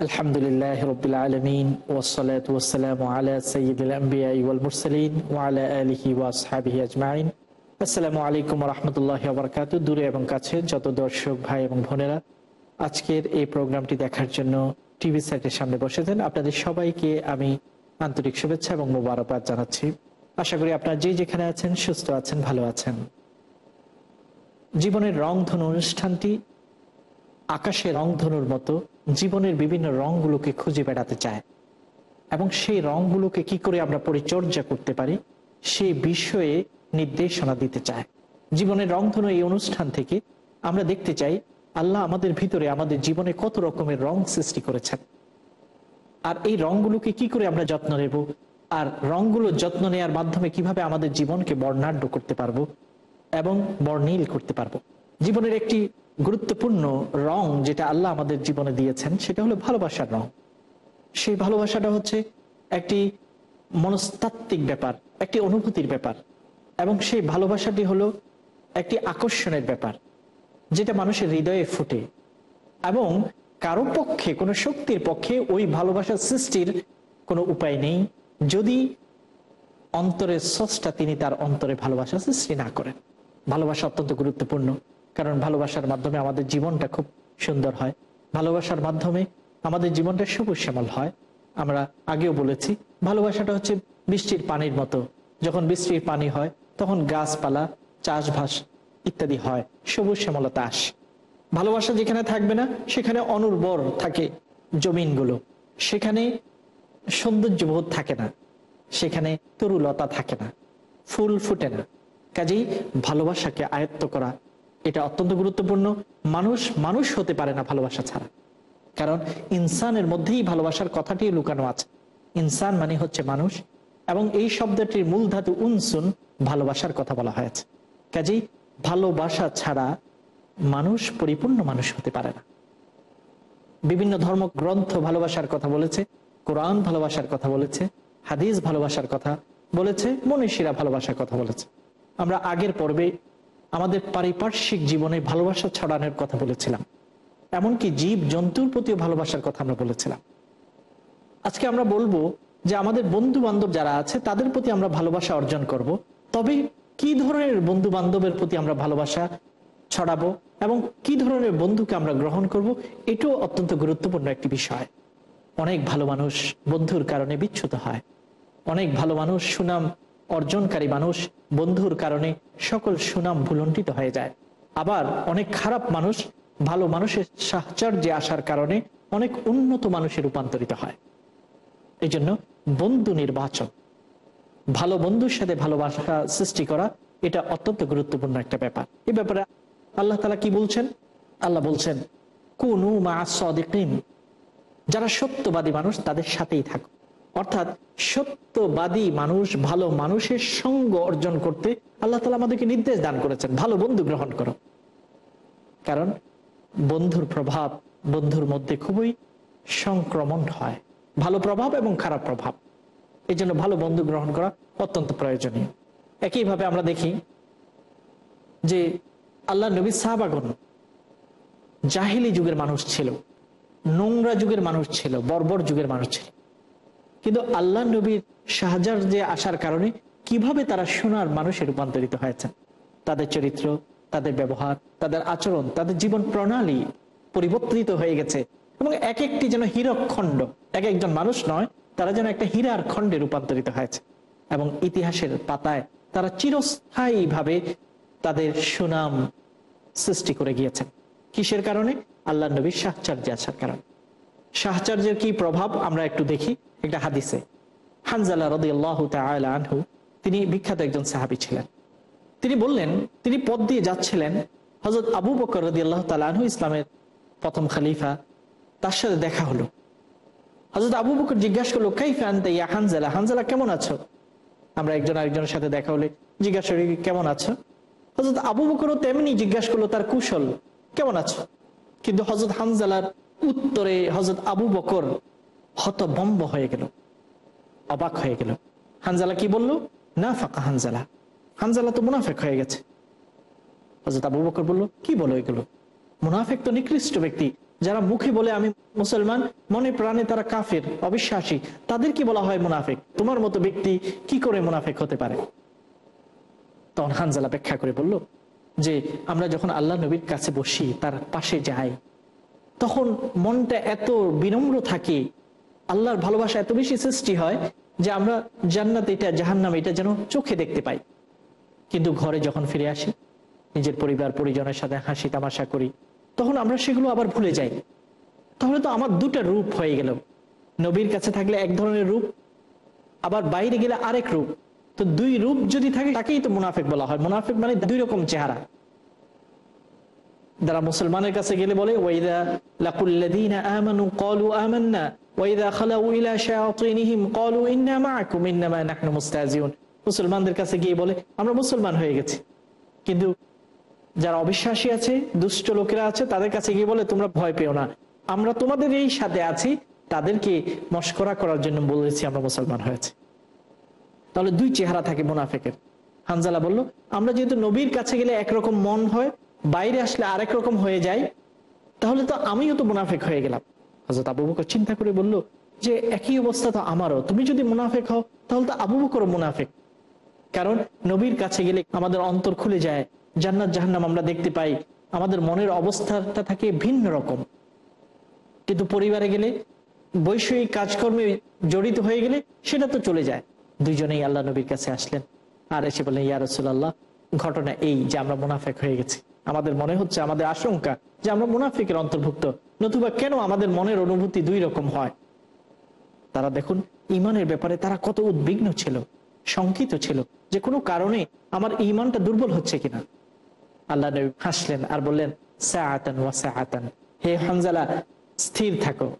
الحمد لله رب العالمين والصلاة والسلام على سيد الأنبياء والمرسلين وعلى آله وأصحابه أجمعين আসসালামু আলাইকুম রহমতুল্লাহ বরকাত দূরে এবং কাছে যত দর্শক ভাই এবং বোনেরা আজকের এই প্রোগ্রামটি দেখার জন্য টিভি সেটের সামনে বসেছেন আপনাদের সবাইকে আমি আন্তরিক শুভেচ্ছা এবং মোবারকবাদ জানাচ্ছি আশা করি আপনারা যে যেখানে আছেন সুস্থ আছেন ভালো আছেন জীবনের রংধনু অনুষ্ঠানটি আকাশে রংধনুর মতো জীবনের বিভিন্ন রংগুলোকে খুঁজে বেড়াতে চায়। এবং সেই রংগুলোকে কি করে আমরা পরিচর্যা করতে পারি, সে বিষয়ে নির্দেশনা দিতে চায়। জীবনের রংধনু এই অনুষ্ঠান থেকে আমরা দেখতে চাই, আল্লাহ আমাদের ভিতরে আমাদের জীবনে কত রকমের রং সৃষ্টি করেছেন। আর এই রংগুলোকে কি করে আমরা যত্ন নেব, আর রংগুলোর যত্ন নেওয়ার মাধ্যমে কীভাবে আমাদের জীবনকে বর্ণাঢ্য করতে পারব এবং বর্ণিল করতে পারব। জীবনের একটি গুরুত্বপূর্ণ রং যেটা আল্লাহ আমাদের জীবনে দিয়েছেন, সেটা হলো ভালোবাসার রং। সেই ভালোবাসাটা হচ্ছে একটি মনস্তাত্ত্বিক ব্যাপার, একটি অনুভূতির ব্যাপার, এবং সেই ভালোবাসাটি হলো একটি আকর্ষণের ব্যাপার, যেটা মানুষের হৃদয়ে ফুটে। এবং কারও পক্ষে, কোনো শক্তির পক্ষে ওই ভালোবাসার সৃষ্টির কোনো উপায় নেই, যদি অন্তরের সসটা তিনি তার অন্তরে ভালোবাসা সৃষ্টি না করেন। ভালোবাসা অত্যন্ত গুরুত্বপূর্ণ। কারণ ভালোবাসার মাধ্যমে আমাদের জীবনটা খুব সুন্দর হয়। ভালোবাসার মাধ্যমে আমাদের জীবনটা সবুজ শ্যামল হয়। আমরা আগেও বলেছি, ভালোবাসাটা হচ্ছে বৃষ্টির পানির মতো। যখন বৃষ্টির পানি হয়, তখন গাছপালা, চাষবাস ইত্যাদি হয়, সবুজ শ্যামলতা আসে। ভালোবাসা যেখানে থাকবে না, সেখানে অনুর্বর থাকে জমিনগুলো। সেখানে সৌন্দর্যবোধ থাকে না। সেখানে তরুলতা থাকে না। ফুল ফুটে না। কাজেই ভালোবাসাকে আয়ত্ত করা এটা অত্যন্ত গুরুত্বপূর্ণ। মানুষ মানুষ হতে পারে না ভালোবাসা ছাড়া। কারণ ইনসানের মধ্যেই ভালোবাসার কথাটি লুকানো আছে। ইনসান মানে হচ্ছে মানুষ এবং এই শব্দটির মূল ধাতু উনসুন ভালোবাসার কথা বলা হয়েছে। কাজেই ভালোবাসা ছাড়া মানুষ পরিপূর্ণ মানুষ হতে পারে না। বিভিন্ন ধর্মগ্রন্থ ভালোবাসার কথা বলেছে, কোরআন ভালোবাসার কথা বলেছে, হাদিস ভালোবাসার কথা বলেছে, মনীষীরা ভালোবাসার কথা বলেছে। আমরা আগের পর্বে আমাদের পারিপার্শ্বিক জীবনে ভালোবাসা ছড়ানোর কথা বলেছিলাম। এমনকি জীব জন্তুর প্রতিও ভালোবাসার কথা আমরা বলেছিলাম। আজকে আমরা বলব যে আমাদের বন্ধু বান্ধব যারা আছে, তাদের প্রতি আমরা ভালোবাসা অর্জন করব। তবে কি ধরনের বন্ধু বান্ধবের প্রতি আমরা ভালোবাসা ছড়াবো এবং কি ধরনের বন্ধুকে আমরা গ্রহণ করব, এটাও অত্যন্ত গুরুত্বপূর্ণ একটি বিষয়। অনেক ভালো মানুষ বন্ধুর কারণে বিচ্ছুত হয়। অনেক ভালো মানুষ সুনাম অর্জনকারী মানুষ বন্ধুর কারণে সকল সুনাম ভুলণ্ঠিত হয়ে যায়। আবার অনেক খারাপ মানুষ ভালো মানুষের সাহচর্যে আসার কারণে অনেক উন্নত মানুষে রূপান্তরিত হয়। এই জন্য বন্ধু নির্বাচন, ভালো বন্ধুর সাথে ভালোবাসা সৃষ্টি করা, এটা অত্যন্ত গুরুত্বপূর্ণ একটা ব্যাপার। এ ব্যাপারে আল্লাহ তালা কি বলছেন? আল্লাহ বলছেন, কোন যারা সত্যবাদী মানুষ তাদের সাথেই থাকো। অর্থাৎ সত্যবাদী মানুষ, ভালো মানুষের সঙ্গ অর্জন করতে আল্লাহ তালা আমাদেরকে নির্দেশ দান করেছেন। ভালো বন্ধু গ্রহণ করো। কারণ বন্ধুর প্রভাব বন্ধুর মধ্যে খুবই সংক্রমণ হয়। ভালো প্রভাব এবং খারাপ প্রভাব। এই জন্য ভালো বন্ধু গ্রহণ করা অত্যন্ত প্রয়োজনীয়। একইভাবে আমরা দেখি যে আল্লাহ নবী সাহাবাগন জাহিলি যুগের মানুষ ছিল, নোংরা যুগের মানুষ ছিল, বর্বর যুগের মানুষ ছিল। কিন্তু আল্লাহ নবীর শাহজার যে আসার কারণে কীভাবে তারা সোনার মানুষে রূপান্তরিত হয়েছে? তাদের চরিত্র, তাদের ব্যবহার, তাদের আচরণ, তাদের জীবন প্রণালী পরিবর্তিত হয়ে গেছে এবং এক একটি যেন হীরক খণ্ড এক একজন মানুষ নয়, তারা যেন একটা হীরার খণ্ডে রূপান্তরিত হয়েছে এবং ইতিহাসের পাতায় তারা চিরস্থায়ীভাবে তাদের সুনাম সৃষ্টি করে গিয়েছেন কিসের কারণে? আল্লাহ নবীর সাহচর্য আসার কারণে। সাহচর্যের কি প্রভাব? আমরা একটু দেখি একটা হাদিসে। হানজালা রদি আল্লাহ আনহু, তিনি বিখ্যাত একজন সাহাবি ছিলেন। তিনি বললেন, তিনি পথ দিয়ে যাচ্ছিলেন। হজরত আবু বকর রদি আল্লাহ তালু ইসলামের প্রথম খালিফা, তার সাথে দেখা হলো। হজরত আবু বকর জিজ্ঞাসা করল, কাইফা আনতে ইয়া হানজালা? হানজালা, কেমন আছো? আমরা একজন আরেকজনের সাথে দেখা হলে জিজ্ঞাসা করি, কেমন আছো? হজরত আবু বকরও তেমনি জিজ্ঞাসা করল, তার কুশল কেমন আছো? কিন্তু হজরত হানজালার উত্তরে হজরত আবু বকর হতবম্ব হয়ে গেল, অবাক হয়ে গেল। হানজালা কি বলল? না ফাঁকা হানজালা। হানজালা তো মুনাফেক হয়ে গেছে। হজরত আবু বকর বলল, কি বলো এগুলো? মুনাফেক তো নিকৃষ্ট ব্যক্তি। যারা মুখে বলে আমি মুসলমান, মনে প্রাণে তারা কাফের, অবিশ্বাসী, তাদের কি বলা হয় মুনাফেক? তোমার মতো ব্যক্তি কি করে মুনাফেক হতে পারে? তখন হানজালা ব্যাখ্যা করে বলল, যে আমরা যখন আল্লাহ নবীর কাছে বসি, তার পাশে যাই তখন মনটা এত বিনম্র থাকে, আল্লাহর ভালোবাসা এত বেশি সৃষ্টি হয় যে আমরা জান্নাত, এটা জাহান্নাম, এটা যেন চোখে দেখতে পাই। কিন্তু ঘরে যখন ফিরে আসি, নিজের পরিবার, পরিজনের সাথে হাসি, তামাশা করি, তখন আমরা সেগুলো আবার ভুলে যাই। তাহলে তো আমার দুটা রূপ হয়ে গেল। নবীর কাছে থাকলে এক ধরনের রূপ, আবার বাইরে গেলে আরেক রূপ। তো দুই রূপ যদি থাকে, তাকেই তো মুনাফেক বলা হয়। মুনাফেক মানে দুই রকম চেহারা। যারা মুসলমানের কাছে গেলে বলে মুসলমানদের কাছে গিয়ে বলে, আমরা মুসলমান হয়ে গেছি। কিন্তু যারা অবিশ্বাসী আছে, দুষ্ট লোকেরা আছে, তাদের কাছে গিয়ে বলে, তোমরা ভয় পেও না। আমরা তোমাদের এই সাথে আছি, তাদেরকে মস্করা করার জন্য বলেছি আমরা মুসলমান হয়েছে। তাহলে দুই চেহারা থাকে মুনাফেকের। হানজালা বলল, আমরা যেহেতু নবীর কাছে গেলে একরকম মন হয় বাইরে আসলে আরেক রকম হয়ে যায়, তাহলে তো আমিও তো মুনাফেক হয়ে গেলাম। হজরত আবু বকর চিন্তা করে বলল, যে একই অবস্থা তো আমারও, তুমি যদি মুনাফেক হও, তাহলে তো আবু বকরও মুনাফেক। কারণ নবীর কাছে গেলে আমাদের অন্তর খুলে যায়, জান্নাত, জাহান্নাম আমরা দেখতে পাই, আমাদের মনের অবস্থাটা থাকে ভিন্ন রকম। কিন্তু পরিবারে গেলে, বৈষয়িক কাজকর্মে জড়িত হয়ে গেলে সেটা তো চলে যায়। দুইজনেই আল্লাহ নবীর কাছে আসলেন। আর এসে বললেন, ইয়া রসুল্লাহ ঘটনা এই যে আমরা মুনাফেক হয়ে গেছি। আমাদের মনে হচ্ছে, আমাদের আশঙ্কা যে আমরা মুনাফিকের অন্তর্ভুক্ত। নতুবা কেন আমাদের মনের অনুভূতি দুই রকম হয়? তারা দেখুন, ইমানের ব্যাপারে তারা কত উদ্বিগ্ন ছিল, শঙ্কিত ছিল যে কোনো কারণে আমার ইমানটা দুর্বল হচ্ছে কিনা। আল্লাহ নবী হাসলেন আর বললেন, সাআতান ওয়া সাআতান। হে হানজালা, স্থির থাকো।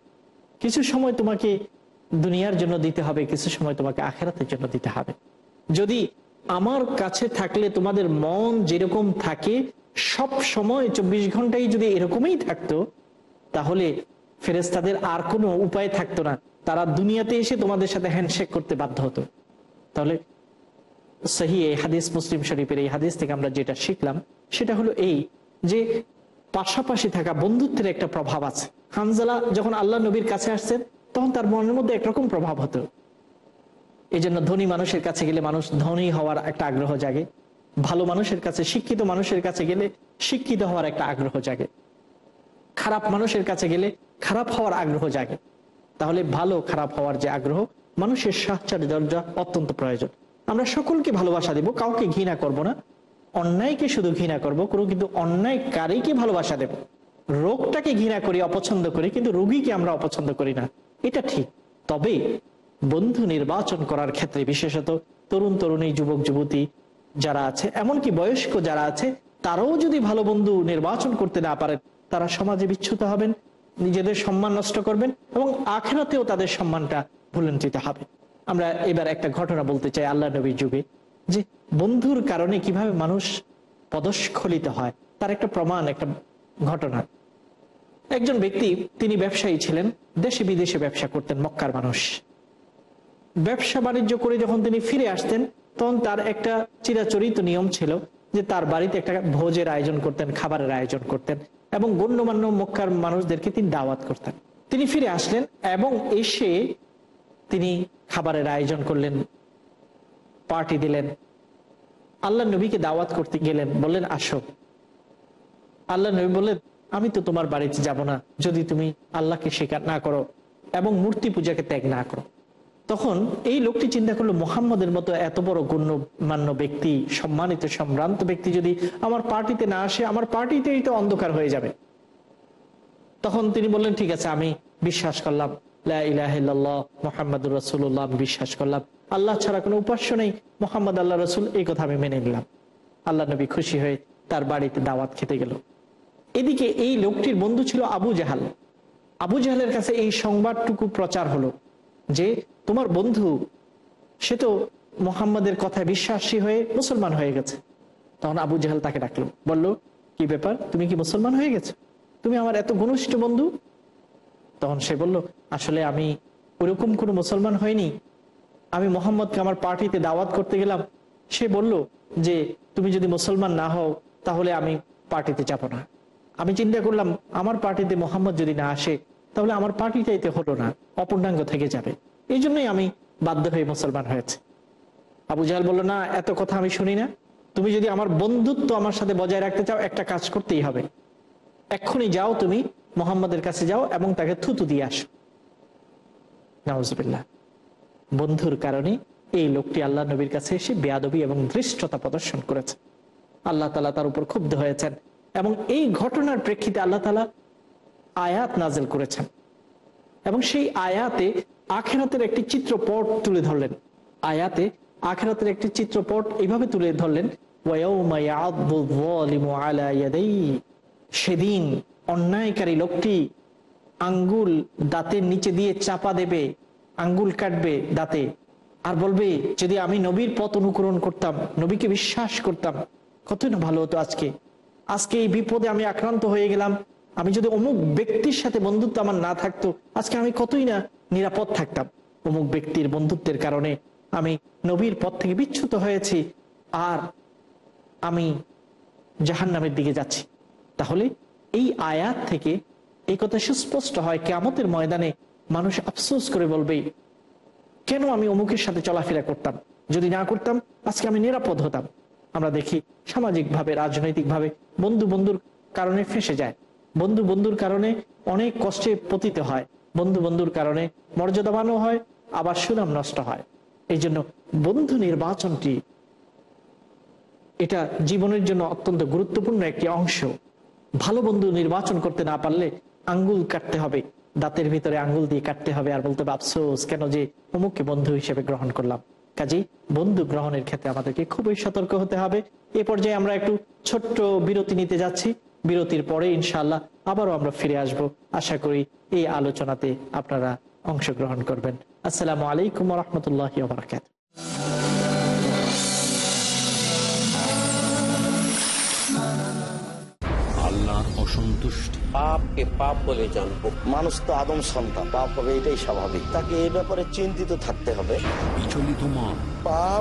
কিছু সময় তোমাকে দুনিয়ার জন্য দিতে হবে, কিছু সময় তোমাকে আখেরাতের জন্য দিতে হবে। যদি আমার কাছে থাকলে তোমাদের মন যেরকম থাকে সব সময় চব্বিশ ঘন্টায় যদি এরকমই থাকতো, তাহলে ফেরেস্তাদের আর কোনো উপায় থাকতো না। তারা দুনিয়াতে এসে তোমাদের সাথে হ্যান্ডশেক করতে বাধ্য হতো। তাহলে সহি এই হাদিস, মুসলিম শরীফের এই হাদিস থেকে আমরা যেটা শিখলাম, সেটা হলো এই যে পাশাপাশি থাকা বন্ধুত্বের একটা প্রভাব আছে। হানজালা যখন আল্লাহ নবীর কাছে আসছেন, তখন তার মনের মধ্যে একরকম প্রভাব হতো। এই জন্য ধনী মানুষের কাছে গেলে মানুষ ধনী হওয়ার একটা আগ্রহ জাগে। ভালো মানুষের কাছে, শিক্ষিত মানুষের কাছে গেলে শিক্ষিত হওয়ার একটা আগ্রহ জাগে। খারাপ মানুষের কাছে গেলে খারাপ হওয়ার আগ্রহ জাগে। তাহলে ভালো, খারাপ হওয়ার যে আগ্রহ, মানুষের সাহচর্য অত্যন্ত প্রয়োজন। আমরা সকলকে ভালোবাসা দেব, কাউকে ঘৃণা করব না। অন্যায়কে শুধু ঘৃণা করব, কোনো কিন্তু অন্যায়কারীকে ভালোবাসা দেব। রোগটাকে ঘৃণা করি, অপছন্দ করি, কিন্তু রোগীকে আমরা অপছন্দ করি না। এটা ঠিক। তবে বন্ধু নির্বাচন করার ক্ষেত্রে বিশেষত তরুণ, তরুণী, যুবক, যুবতী যারা আছে, এমনকি বয়স্ক যারা আছে, তারাও যদি ভালো বন্ধু নির্বাচন করতে না পারেন, তারা সমাজে বিচ্ছুত হবেন, নিজেদের সম্মান নষ্ট করবেন এবং আখেরাতেও তাদের সম্মানটা ভুলঞ্চিত হবে। আমরা এবার একটা ঘটনা বলতে চাই আল্লাহ নবীর যুগে, যে বন্ধুর কারণে কীভাবে মানুষ পদস্খলিত হয়, তার একটা প্রমাণ, একটা ঘটনা। একজন ব্যক্তি, তিনি ব্যবসায়ী ছিলেন, দেশে বিদেশে ব্যবসা করতেন, মক্কার মানুষ। ব্যবসা বাণিজ্য করে যখন তিনি ফিরে আসতেন তখন তার একটা চিরাচরিত নিয়ম ছিল যে তার বাড়িতে একটা ভোজের আয়োজন করতেন, খাবারের আয়োজন করতেন এবং গণ্যমান্য মক্কার মানুষদেরকে তিনি দাওয়াত করতেন। তিনি ফিরে আসলেন এবং এসে তিনি খাবারের আয়োজন করলেন পার্টি দিলেন। আল্লাহ নবীকে দাওয়াত করতে গেলেন, বললেন, আসো। আল্লাহ নবী বললেন, আমি তো তোমার বাড়িতে যাব না। যদি তুমি আল্লাহকে স্বীকার না করো এবং মূর্তি পূজাকে ত্যাগ না করো তখন এই লোকটি চিন্তা করল, মোহাম্মদের মতো এত বড় গণ্যমান্য ব্যক্তি, সম্মানিত, সম্ভ্রান্ত ব্যক্তি যদি আমার পার্টিতে না আসে, আমার পার্টিতেই তো অন্ধকার হয়ে যাবে। তখন তিনি বললেন, ঠিক আছে, আমি বিশ্বাস করলাম। বিশ্বাস করলাম। আল্লাহ ছাড়া কোনো উপাস্য নেই। মোহাম্মদ আল্লাহ রসুল, এই কথা আমি মেনে নিলাম। আল্লাহ নবী খুশি হয়ে তার বাড়িতে দাওয়াত খেতে গেল। এদিকে এই লোকটির বন্ধু ছিল আবু জাহাল। আবু জাহালের কাছে এই সংবাদটুকু প্রচার হলো যে তোমার বন্ধু, সে তো মোহাম্মদের কথায় বিশ্বাসী হয়ে মুসলমান হয়ে গেছে। তখন আবু জাহাল তাকে ডাকলো, বলল, কি ব্যাপার? তুমি কি মুসলমান হয়ে গেছো? তুমি আমার এত ঘনিষ্ঠ বন্ধু? তখন সে বলল, আসলে আমি ওরকম কোনো মুসলমান হয়নি আমি মোহাম্মদকে আমার পার্টিতে দাওয়াত করতে গেলাম। সে বলল যে, তুমি যদি মুসলমান না হও, তাহলে আমি পার্টিতে যাব না। আমি চিন্তা করলাম, আমার পার্টিতে মোহাম্মদ যদি না আসে, তাহলে আমার পার্টিটাইতে হলো না, অপূর্ণাঙ্গ থেকে যাবে। এই জন্যই আমি বাধ্য হয়ে মুসলমান হয়েছে। আবু জাহাল বলল, না, এত কথা আমি শুনি না। তুমি যদি আমার বন্ধুত্ব আমার সাথে বজায় রাখতে চাও, একটা কাজ করতেই হবে। এক্ষুনি যাও তুমি, মোহাম্মদের কাছে যাও এবং তাকে থুতু দিয়ে আসো। নওয়াজবিল্লাহ বন্ধুর কারণে এই লোকটি আল্লাহ নবীর কাছে এসে বেয়াদবি এবং দৃষ্টতা প্রদর্শন করেছে। আল্লাহ তালা তার উপর ক্ষুব্ধ হয়েছেন এবং এই ঘটনার প্রেক্ষিতে আল্লাহ তালা আয়াত নাজেল করেছেন। এবং সেই আয়াতে আখেরাতের একটি চিত্রপট তুলে ধরলেন। আয়াতে আখেরাতের একটি চিত্রপট এইভাবে তুলে ধরলেন সেদিন অন্যায়কারী লোকটি আঙ্গুল দাঁতের নিচে দিয়ে চাপা দেবে, আঙ্গুল কাটবে দাঁতে। আর বলবে, যদি আমি নবীর পথ অনুকরণ করতাম, নবীকে বিশ্বাস করতাম, কতই না ভালো হতো আজকে। আজকে এই বিপদে আমি আক্রান্ত হয়ে গেলাম আমি যদি অমুক ব্যক্তির সাথে বন্ধুত্ব আমার না থাকতো, আজকে আমি কতই না নিরাপদ থাকতাম। অমুক ব্যক্তির বন্ধুত্বের কারণে আমি নবীর পথ থেকে বিচ্যুত হয়েছি, আর আমি জাহান্নামের দিকে যাচ্ছি। তাহলে এই আয়াত থেকে এই কথা সুস্পষ্ট হয় কেমতের ময়দানে মানুষ আফসোস করে বলবে, কেন আমি অমুকের সাথে চলাফেরা করতাম? যদি না করতাম, আজকে আমি নিরাপদ হতাম। আমরা দেখি সামাজিকভাবে, রাজনৈতিকভাবে বন্ধু বন্ধুর কারণে ফেসে যায়। বন্ধু বন্ধুর কারণে অনেক কষ্টে পতিত হয়। বন্ধু বন্ধুর কারণে মর্যাদাবানও হয়, আবার সুনাম নষ্ট হয়। এই জন্য বন্ধু নির্বাচনটি এটা জীবনের জন্য অত্যন্ত গুরুত্বপূর্ণ একটি অংশ। ভালো বন্ধু নির্বাচন করতে না পারলে আঙ্গুল কাটতে হবে, দাঁতের ভিতরে আঙ্গুল দিয়ে কাটতে হবে আর বলতে হবে, আফসোস, কেন যে অমুককে বন্ধু হিসেবে গ্রহণ করলাম। কাজেই বন্ধু গ্রহণের ক্ষেত্রে আমাদেরকে খুবই সতর্ক হতে হবে। এ পর্যায়ে আমরা একটু ছোট্ট বিরতি নিতে যাচ্ছি। বিরতির পরে ইনশাল্লাহ আবারও আমরা ফিরে আসব। আশা করি এই আলোচনাতে আপনারা অংশগ্রহণ করবেন। আসসালামু আলাইকুম রহমতুল্লাহ বারকাত আল্লাহর পাপকে পাপ বলে জানব। মানুষ তো আদম সন্তান। পাপ হবে এটাই স্বাভাবিক। তাকে এই ব্যাপারে চিন্তিত থাকতে হবে। বিচলিত মন। পাপ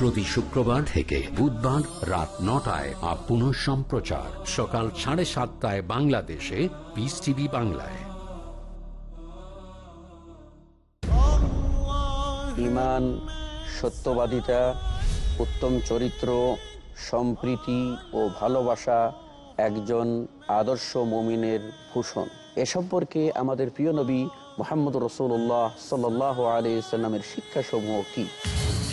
প্রতি শুক্রবার থেকে বুধবার রাত নটায় আর পুনঃ সম্প্রচার। সকাল সাড়ে সাতটায় বাংলাদেশে পিস টিভি বাংলায়। ইমান, সত্যবাদিতা, উত্তম চরিত্র, সম্প্রীতি ও ভালোবাসা একজন আদর্শ মমিনের ভূষণ। এ সম্পর্কে আমাদের প্রিয় নবী মোহাম্মদ রসুল্লাহ সাল্লাহ আলি সাল্লামের শিক্ষাসমূহ কি?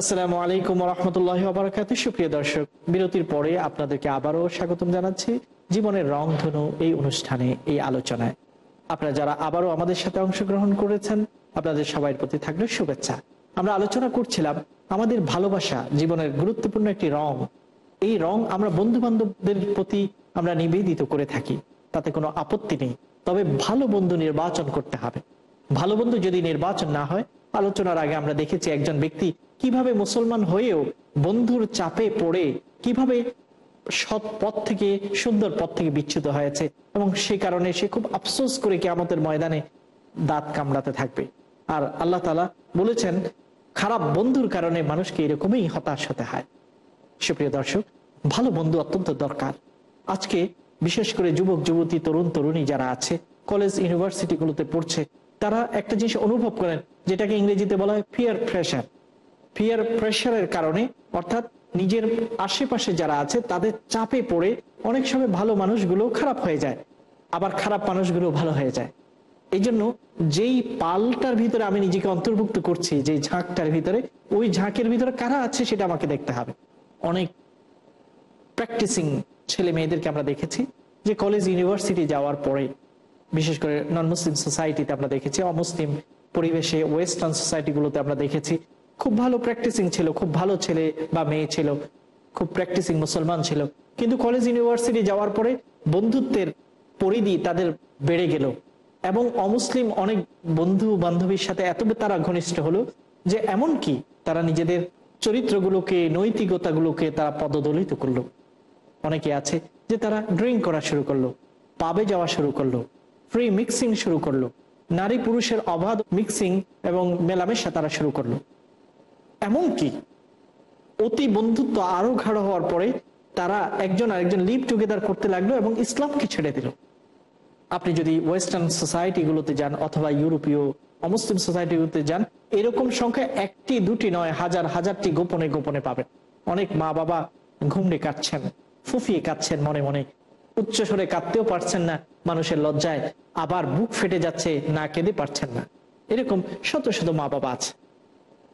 আসসালামু আলাইকুম রহমতুল্লাহ বারাকাত সুপ্রিয় দর্শক, বিরতির পরে আপনাদেরকে আবারও স্বাগতম জানাচ্ছি জীবনের রংধনু এই অনুষ্ঠানে, এই আলোচনায়। আপনারা যারা আবারও আমাদের সাথে অংশগ্রহণ করেছেন, আপনাদের সবাই প্রতি থাকলে শুভেচ্ছা। আমরা আলোচনা করছিলাম আমাদের ভালোবাসা, জীবনের গুরুত্বপূর্ণ একটি রং। এই রং আমরা বন্ধু বান্ধবদের প্রতি আমরা নিবেদিত করে থাকি, তাতে কোনো আপত্তি নেই। তবে ভালো বন্ধু নির্বাচন করতে হবে। ভালো বন্ধু যদি নির্বাচন না হয়, আলোচনার আগে আমরা দেখেছি একজন ব্যক্তি কীভাবে মুসলমান হয়েও বন্ধুর চাপে পড়ে, কীভাবে সৎ পথ থেকে, সুন্দর পথ থেকে বিচ্যুত হয়েছে এবং সে কারণে সে খুব আফসোস করে কেয়ামতের ময়দানে দাঁত কামড়াতে থাকবে। আর আল্লাহ তালা বলেছেন, খারাপ বন্ধুর কারণে মানুষকে এরকমই হতাশ হতে হয়। সুপ্রিয় দর্শক, ভালো বন্ধু অত্যন্ত দরকার। আজকে বিশেষ করে যুবক, যুবতী, তরুণ, তরুণী যারা আছে, কলেজ, ইউনিভার্সিটিগুলোতে পড়ছে, তারা একটা জিনিস অনুভব করেন, যেটাকে ইংরেজিতে বলা হয় ফিয়ার প্রেশার ফিয়ার প্রেশারের কারণে, অর্থাৎ নিজের আশেপাশে যারা আছে, তাদের চাপে পড়ে অনেক সময় ভালো মানুষগুলো খারাপ হয়ে যায়, আবার খারাপ মানুষগুলো ভালো হয়ে যায়। এই জন্য যেই পালটার ভিতরে আমি নিজেকে অন্তর্ভুক্ত করছি যে ঝাঁকটার ভিতরে, ওই ঝাঁকের ভিতরে কারা আছে সেটা আমাকে দেখতে হবে। অনেক প্র্যাকটিসিং ছেলে মেয়েদেরকে আমরা দেখেছি, যে কলেজ ইউনিভার্সিটি যাওয়ার পরে, বিশেষ করে নন মুসলিম সোসাইটিতে আমরা দেখেছি, অমুসলিম পরিবেশে ওয়েস্টার্ন সোসাইটিগুলোতে আমরা দেখেছি খুব ভালো প্র্যাকটিসিং ছিল, খুব ভালো ছেলে বা মেয়ে ছিল, খুব প্র্যাকটিসিং মুসলমান ছিল। কিন্তু কলেজ ইউনিভার্সিটি যাওয়ার পরে বন্ধুত্বের পরিধি তাদের বেড়ে গেল। এবং অমুসলিম অনেক বন্ধু বান্ধবীর সাথে এত তারা ঘনিষ্ঠ হলো যে এমন কি তারা নিজেদের চরিত্রগুলোকে, নৈতিকতাগুলোকে তারা পদদলিত করল। অনেকে আছে যে তারা ড্রিঙ্ক করা শুরু করল পাবে যাওয়া শুরু করল ফ্রি মিক্সিং শুরু করল নারী পুরুষের অবাধ মিক্সিং এবং মেলামেশা তারা শুরু করল। এমনকি অতি বন্ধুত্ব আরও গাঢ় হওয়ার পরে তারা একজন আরেকজন লিভ টুগেদার করতে লাগল এবং ইসলামকে ছেড়ে দিল। আপনি যদি ওয়েস্টার্ন সোসাইটিগুলোতে যান অথবা ইউরোপীয় অমুসলিম সোসাইটিগুলোতে যান, এরকম সংখ্যা একটি, দুটি নয়, হাজার, হাজারটি গোপনে গোপনে পাবেন। অনেক মা বাবা ঘুমড়ে কাটছেন, ফুফিয়ে কাটছেন মনে মনে, উচ্চ স্বরে কাঁদতেও পারছেন না, মানুষের লজ্জায় আবার বুক ফেটে যাচ্ছে, না কেঁদে পারছেন না। এরকম শত শত মা বাবা আছে।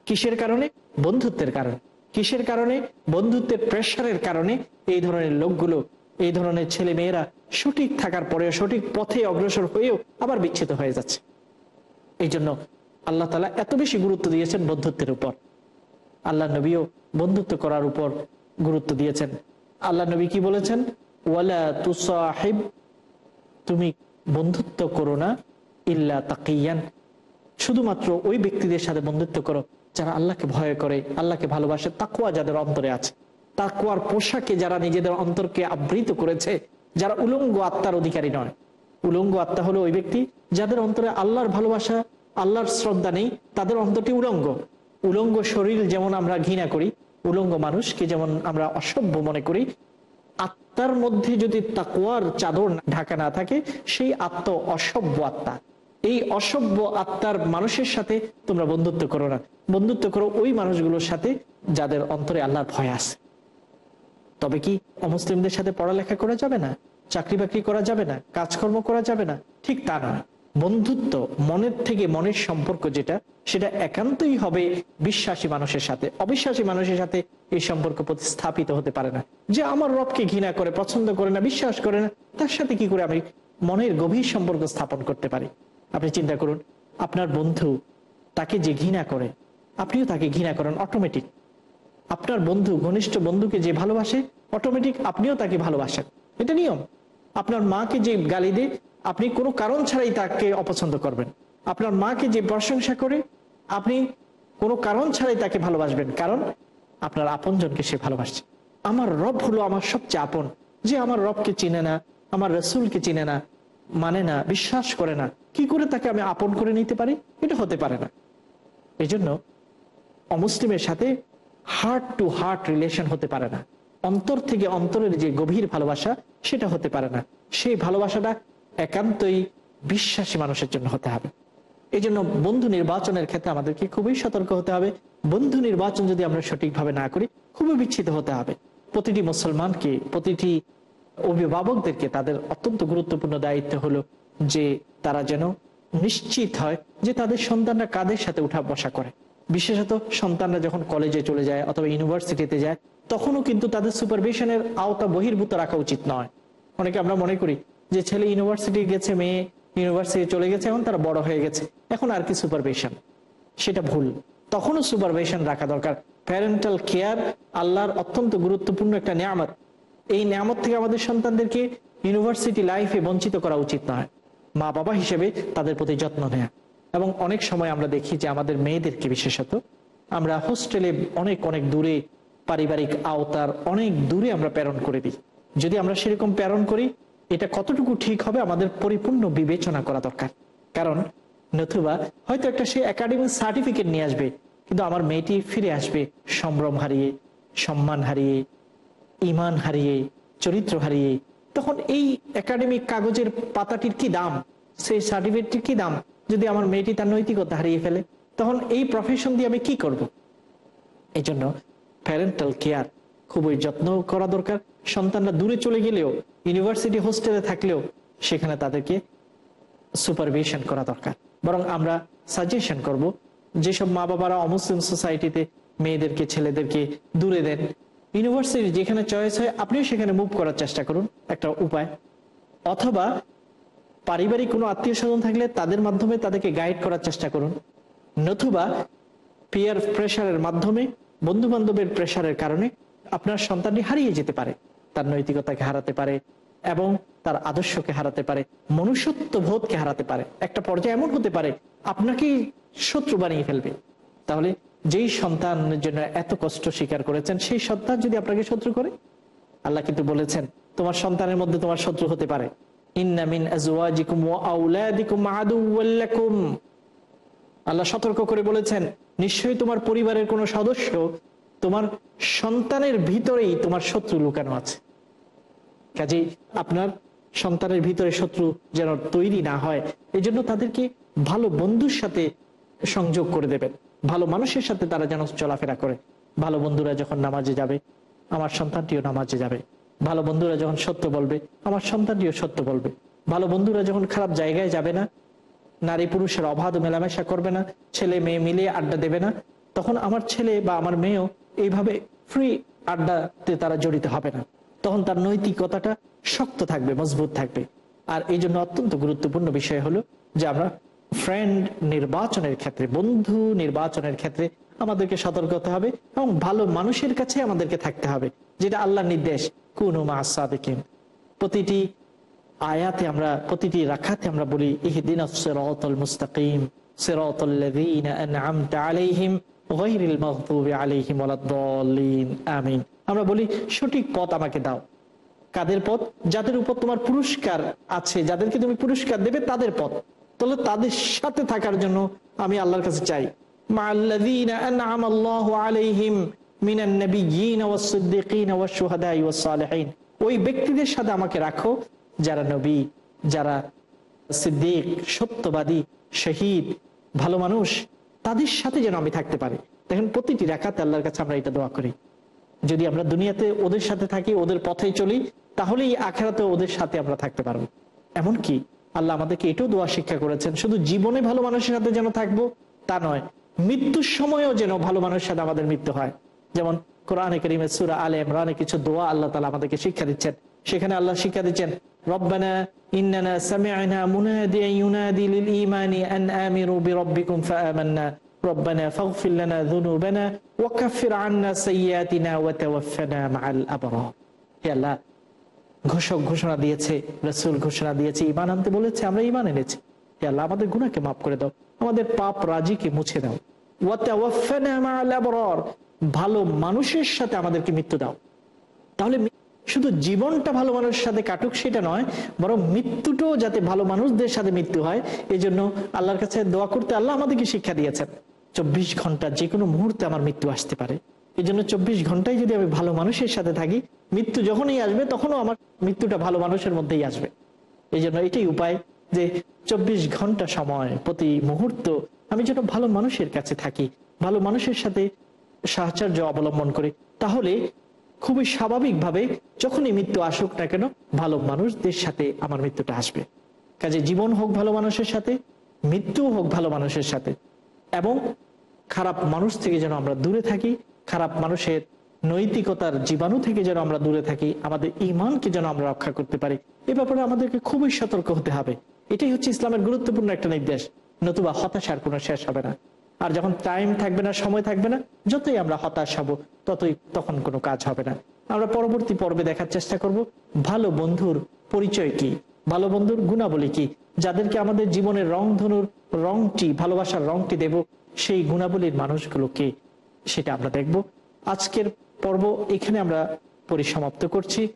কিসের কারণে? বন্ধুত্বের কারণে। কিসের কারণে? বন্ধুত্বের প্রেশারের কারণে। এই ধরনের লোকগুলো, এই ধরনের ছেলে মেয়েরা সঠিক থাকার পরেও, সঠিক পথে অগ্রসর হয়েও আবার বিচ্ছিত হয়ে যাচ্ছে। এই জন্য আল্লাহ তালা এত বেশি গুরুত্ব দিয়েছেন বন্ধুত্বের উপর। আল্লাহ নবীও বন্ধুত্ব করার উপর গুরুত্ব দিয়েছেন। আল্লাহ নবী কি বলেছেন? ওয়ালা তুসাহিব, তুমি বন্ধুত্ব করো না, ইল্লা তাকিয়ান। শুধুমাত্র ওই ব্যক্তিদের সাথে বন্ধুত্ব করো। যারা আল্লাহকে ভয় করে, আল্লাহকে ভালোবাসে তাকুয়া যাদের অন্তরে আছে। তাকুয়ার পোশাকে যারা নিজেদের অন্তরকে আবৃত করেছে, যারা উলঙ্গ আত্মার অধিকারী নয়। উলঙ্গ আত্মা হলো ওই ব্যক্তি যাদের অন্তরে আল্লাহর ভালোবাসা, আল্লাহর শ্রদ্ধা নেই, তাদের অন্তরটি উলঙ্গ। উলঙ্গ শরীর যেমন আমরা ঘৃণা করি, উলঙ্গ মানুষকে যেমন আমরা অসভ্য মনে করি, আত্মার মধ্যে যদি তাকুয়ার চাদর ঢাকা না থাকে, সেই আত্ম অসভ্য আত্মা। এই অসভ্য আত্মার মানুষের সাথে তোমরা বন্ধুত্ব করো না। বন্ধুত্ব করো ওই মানুষগুলোর সাথে যাদের অন্তরে আল্লাহর ভয় আছে। তবে কি অমুসলিমদের সাথে পড়ালেখা করা যাবে না? চাকরি বাকরি করা যাবে না? কাজকর্ম করা যাবে না? ঠিক তা নয়। বন্ধুত্ব মনের থেকে মনের সম্পর্ক যেটা, সেটা একান্তই হবে বিশ্বাসী মানুষের সাথে। অবিশ্বাসী মানুষের সাথে এই সম্পর্ক প্রতিস্থাপিত হতে পারে না। যে আমার রবকে ঘৃণা করে, পছন্দ করে না, বিশ্বাস করে না, তার সাথে কি করে আমি মনের গভীর সম্পর্ক স্থাপন করতে পারি? আপনি চিন্তা করুন, আপনার বন্ধু তাকে যে ঘৃণা করে, আপনিও তাকে ঘৃণা করেন অটোমেটিক আপনার বন্ধু, ঘনিষ্ঠ বন্ধুকে যে ভালোবাসে অটোমেটিক আপনিও তাকে ভালোবাসেন। এটা নিয়ম। আপনার মাকে যে গালি দেয়, আপনি কোনো কারণ ছাড়াই তাকে অপছন্দ করবেন। আপনার মাকে যে প্রশংসা করে, আপনি কোনো কারণ ছাড়াই তাকে ভালোবাসবেন। কারণ আপনার আপনজনকে সে ভালোবাসছে। আমার রব হলো আমার সবচেয়ে আপন। যে আমার রবকে চিনে না, আমার রসুলকে চিনে না মানে না, বিশ্বাস করে না। কি করে তাকে আমি আপন করে নিতে পারি? এটা হতে পারে না। এই জন্য অমুসলিমের সাথে হার্ট টু হার্ট রিলেশন হতে পারে না। অন্তর থেকে অন্তরের যে গভীর ভালোবাসা, সেটা হতে পারে না। সেই ভালোবাসাটা একান্তই বিশ্বাসী মানুষের জন্য হতে হবে। এই জন্য বন্ধু নির্বাচনের ক্ষেত্রে আমাদেরকে খুবই সতর্ক হতে হবে। বন্ধু নির্বাচন যদি আমরা সঠিকভাবে না করি, খুবই বিচ্ছিত হতে হবে। প্রতিটি মুসলমানকে, প্রতিটি অভিভাবকদেরকে তাদের অত্যন্ত গুরুত্বপূর্ণ দায়িত্ব হলো যে তারা যেন নিশ্চিত হয় যে তাদের সন্তানরা কাদের সাথে উঠা বসা করে। বিশেষত সন্তানরা যখন কলেজে চলে যায় অথবা ইউনিভার্সিটিতে যায়, তখনও কিন্তু তাদের সুপারভিশনের আওতা বহির্ভূত রাখা উচিত নয়। অনেকে আমরা মনে করি যে ছেলে ইউনিভার্সিটি গেছে, মেয়ে ইউনিভার্সিটি চলে গেছে, এখন তারা বড় হয়ে গেছে। এখন আর কি সুপারভিশন? সেটা ভুল। তখনও সুপারভিশন রাখা দরকার। প্যারেন্টাল কেয়ার আল্লাহর অত্যন্ত গুরুত্বপূর্ণ একটা নিয়ামত। এই নিয়ামত থেকে আমাদের সন্তানদেরকে ইউনিভার্সিটি লাইফে বঞ্চিত করা উচিত নয়। মা বাবা হিসেবে তাদের প্রতি যত্ন নেয়া। এবং অনেক সময় আমরা দেখি যে আমাদের মেয়েদেরকে বিশেষত, আমরা হোস্টেলে অনেক অনেক দূরে, পারিবারিক আওতার অনেক দূরে আমরা প্রেরণ করে দিই। যদি আমরা সেরকম প্রেরণ করি, এটা কতটুকু ঠিক হবে আমাদের পরিপূর্ণ বিবেচনা করা দরকার। কারণ নতুবা হয়তো একটা সে একাডেমিক সার্টিফিকেট নিয়ে আসবে, কিন্তু আমার মেয়েটি ফিরে আসবে, সম্ভ্রম হারিয়ে, সম্মান হারিয়ে ইমান হারিয়ে, চরিত্র হারিয়ে, তখন এই একাডেমিক কাগজের পাতাটির কি দাম? সেই সার্টিফিকেটটির কি দাম? যদি আমার মেয়েটি তার নৈতিকতা হারিয়ে ফেলে, তখন এই প্রফেশন দিয়ে আমি কি করব? এই জন্য প্যারেন্টাল কেয়ার খুবই যত্ন করা দরকার। সন্তানরা দূরে চলে গেলেও ইউনিভার্সিটি হোস্টেলে থাকলেও, সেখানে তাদেরকে সুপারভিশন করা দরকার। বরং আমরা সাজেশন করব, যেসব মা বাবারা অমুসলিম সোসাইটিতে মেয়েদেরকে, ছেলেদেরকে দূরে দেন ইউনিভার্সিটি যেখানে চয়েস হয়, আপনিও সেখানে মুভ করার চেষ্টা করুন। একটা উপায়। অথবা পারিবারিক কোনো আত্মীয় স্বজন থাকলে তাদের মাধ্যমে তাদেরকে গাইড করার চেষ্টা করুন। নতুবা পিয়ার প্রেশারের মাধ্যমে বন্ধু বান্ধবের প্রেশারের কারণে আপনার সন্তানটি হারিয়ে যেতে পারে। তার নৈতিকতাকে হারাতে পারে এবং তার আদর্শকে হারাতে পারে, মনুষ্যত্ব বোধকে হারাতে পারে। একটা পর্যায়ে এমন হতে পারে, আপনাকেই শত্রু বানিয়ে ফেলবে। তাহলে যেই সন্তানের জন্য এত কষ্ট স্বীকার করেছেন, সেই সন্তান যদি আপনাকে শত্রু করে? আল্লাহ কিন্তু বলেছেন, তোমার সন্তানের মধ্যে তোমার শত্রু হতে পারে। আল্লাহ সতর্ক করে বলেছেন, নিশ্চয়ই তোমার পরিবারের কোনো সদস্য তোমার সন্তানের ভিতরেই তোমার শত্রু লুকানো আছে। কাজেই আপনার সন্তানের ভিতরে শত্রু যেন তৈরি না হয় এই জন্য তাদেরকে ভালো বন্ধুর সাথে সংযোগ করে দেবেন। ভালো মানুষের সাথে তারা যেন চলাফেরা করে। ভালো বন্ধুরা যখন নামাজে যাবে, আমার সন্তানটিও নামাজে যাবে। ভালো বন্ধুরা যখন সত্য বলবে, আমার সন্তানটিও সত্য বলবে। ভালো বন্ধুরা যখন খারাপ জায়গায় যাবে না, নারী পুরুষের অবাধ মেলামেশা করবে না, ছেলে মেয়ে মিলে আড্ডা দেবে না, তখন আমার ছেলে বা আমার মেয়েও এইভাবে ফ্রি আড্ডাতে তারা জড়িত হবে না। তখন তার নৈতিকতাটা শক্ত থাকবে, মজবুত থাকবে। আর এই জন্য অত্যন্ত গুরুত্বপূর্ণ বিষয় হলো যে আমরা ফ্রেন্ড নির্বাচনের ক্ষেত্রে, বন্ধু নির্বাচনের ক্ষেত্রে আমাদেরকে সতর্ক হতে হবে এবং ভালো মানুষের কাছে আমাদেরকে থাকতে হবে, যেটা আল্লাহর নির্দেশ, কুনু প্রতিটি আয়াতে আমরা, প্রতিটি রাখাতে আমরা বলি, ইহদিন মুস্তাকিম আমরা বলি, সঠিক পথ আমাকে দাও। কাদের পথ? যাদের উপর তোমার পুরস্কার আছে, যাদেরকে তুমি পুরস্কার দেবে, তাদের পথ। তাহলে তাদের সাথে থাকার জন্য আমি আল্লাহর কাছে চাই। ওই ব্যক্তিদের সাথে আমাকে রাখো, যারা নবী, যারা সিদ্দিক, সত্যবাদী, শহীদ, ভালো মানুষ, তাদের সাথে যেন আমি থাকতে পারি। দেখেন, প্রতিটি রাখাতে আল্লাহর কাছে আমরা এটা দোয়া করি। যদি আমরা দুনিয়াতে ওদের সাথে থাকি, ওদের পথে চলি, তাহলেই আখেরাতে ওদের সাথে আমরা থাকতে পারব। এমনকি আল্লাহ আমাদেরকে এটাও দোয়া শিক্ষা করেছেন, শুধু জীবনে ভালো মানুষের সাথে যেন থাকব তা নয়, মৃত্যুর সময়ও যেন ভালো মানুষের সাথে আমাদের মৃত্যু হয়। যেমন কোরআনে করিমে সুরা আলে ইমরানে কিছু দোয়া আল্লাহ তালা আমাদেরকে শিক্ষা দিচ্ছেন। সেখানে আল্লাহ শিক্ষা দিচ্ছেন, রব্বানা ঘোষক ঘোষণা দিয়েছে, রসুল ঘোষণা দিয়েছে ইমান আনতে বলেছে, আমরা ইমান এনেছি। আল্লাহ, আমাদের গুনাহকে মাফ করে দাও, আমাদের পাপ রাজিকে মুছে দাও। ভালো মানুষের সাথে আমাদেরকে মৃত্যু দাও। তাহলে শুধু জীবনটা ভালো মানুষের সাথে কাটুক সেটা নয়, বরং মৃত্যুটাও যাতে ভালো মানুষদের সাথে মৃত্যু হয় এই জন্য আল্লাহর কাছে দোয়া করতে আল্লাহ আমাদেরকে শিক্ষা দিয়েছেন। চব্বিশ ঘণ্টা যে কোনো মুহূর্তে আমার মৃত্যু আসতে পারে। এই জন্য চব্বিশ ঘন্টায় যদি আমি ভালো মানুষের সাথে থাকি, মৃত্যু যখনই আসবে, তখনও আমার মৃত্যুটা ভালো মানুষের মধ্যেই আসবে। এই জন্য এটাই উপায় যে চব্বিশ ঘণ্টা সময় প্রতি মুহূর্ত আমি যেন ভালো মানুষের কাছে থাকি, ভালো মানুষের সাথে সাহচর্য অবলম্বন করি। তাহলে খুবই স্বাভাবিকভাবে যখনই মৃত্যু আসুক না কেন, ভালো মানুষদের সাথে আমার মৃত্যুটা আসবে। কাজে জীবন হোক ভালো মানুষের সাথে মৃত্যু হোক ভালো মানুষের সাথে, এবং খারাপ মানুষ থেকে যেন আমরা দূরে থাকি খারাপ মানুষের নৈতিকতার জীবাণু থেকে যেন আমরা দূরে থাকি, আমাদের ইমানকে যেন আমরা রক্ষা করতে পারি, এ ব্যাপারে আমাদেরকে খুবই সতর্ক হতে হবে। এটাই হচ্ছে ইসলামের গুরুত্বপূর্ণ একটা নির্দেশ, নতুবা হতাশার কোনো শেষ হবে না। আর যখন টাইম থাকবে না, সময় থাকবে না, যতই আমরা হতাশ হব, ততই তখন কোনো কাজ হবে না। আমরা পরবর্তী পর্বে দেখার চেষ্টা করব, ভালো বন্ধুর পরিচয় কি? ভালো বন্ধুর গুণাবলী কি? যাদেরকে আমাদের জীবনের রং ধনুর রংটি, ভালোবাসার রংটি দেব, সেই গুণাবলীর মানুষগুলোকে সেটা আমরা দেখব। আজকের পর্ব এখানে আমরা পরিসমাপ্ত করছি।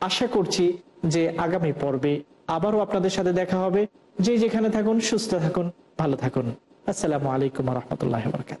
আশা করছি যে আগামী পর্বে আবারও আপনাদের সাথে দেখা হবে। যে যেখানে থাকুন, সুস্থ থাকুন, ভালো থাকুন। আসসালামু আলাইকুম রহমতুল্লাহ বরকাত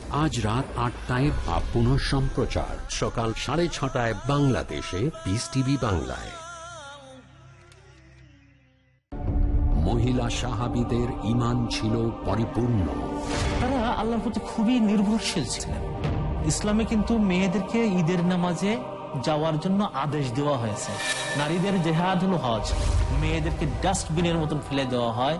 আজ রাত আটটায় বা পুনঃ সম্প্রচার। সকাল সাড়ে ছটায় বাংলাদেশে পিস টিভি বাংলায়। মহিলা সাহাবিদের ইমান ছিল পরিপূর্ণ। তারা আল্লাহর প্রতি খুবই নির্ভরশীল ছিলেন। ইসলামে কিন্তু মেয়েদেরকে ঈদের নামাজে যাওয়ার জন্য আদেশ দেওয়া হয়েছে। নারীদের জেহাদ হজ, মেয়েদেরকে ডাস্টবিনের মতন ফেলে দেওয়া হয়।